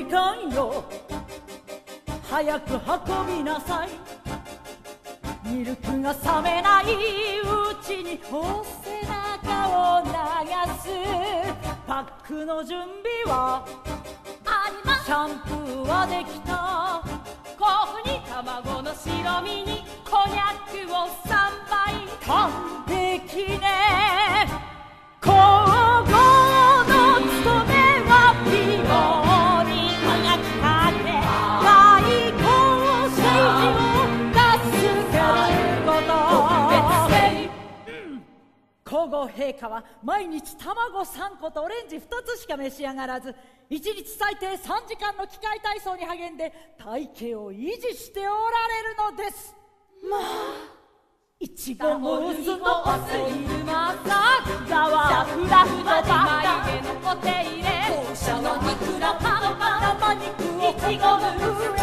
時間よ。早く運びなさい。ミルクが冷めないうちにお背中を流す。パックの準備はあります。シャンプーはできた。豆腐に卵の白身にこにゃくを3杯。皇后陛下は毎日卵3個とオレンジ2つしか召し上がらず1日最低3時間の機械体操に励んで体型を維持しておられるのです。まあいちごムースのおすぎるまさざわふらふらで眉毛のお手入れ放射の肉のパンパン。生肉をいちごの上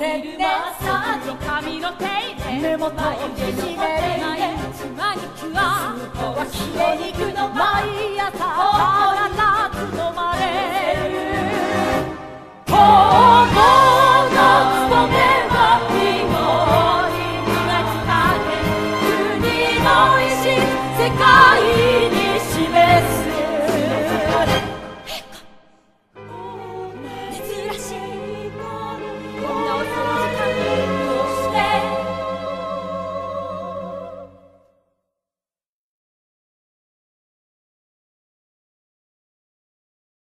バラのオ天然イルマッサージ髪の手入れ根元を縮める毎日マニキュアはヒレ肉の毎朝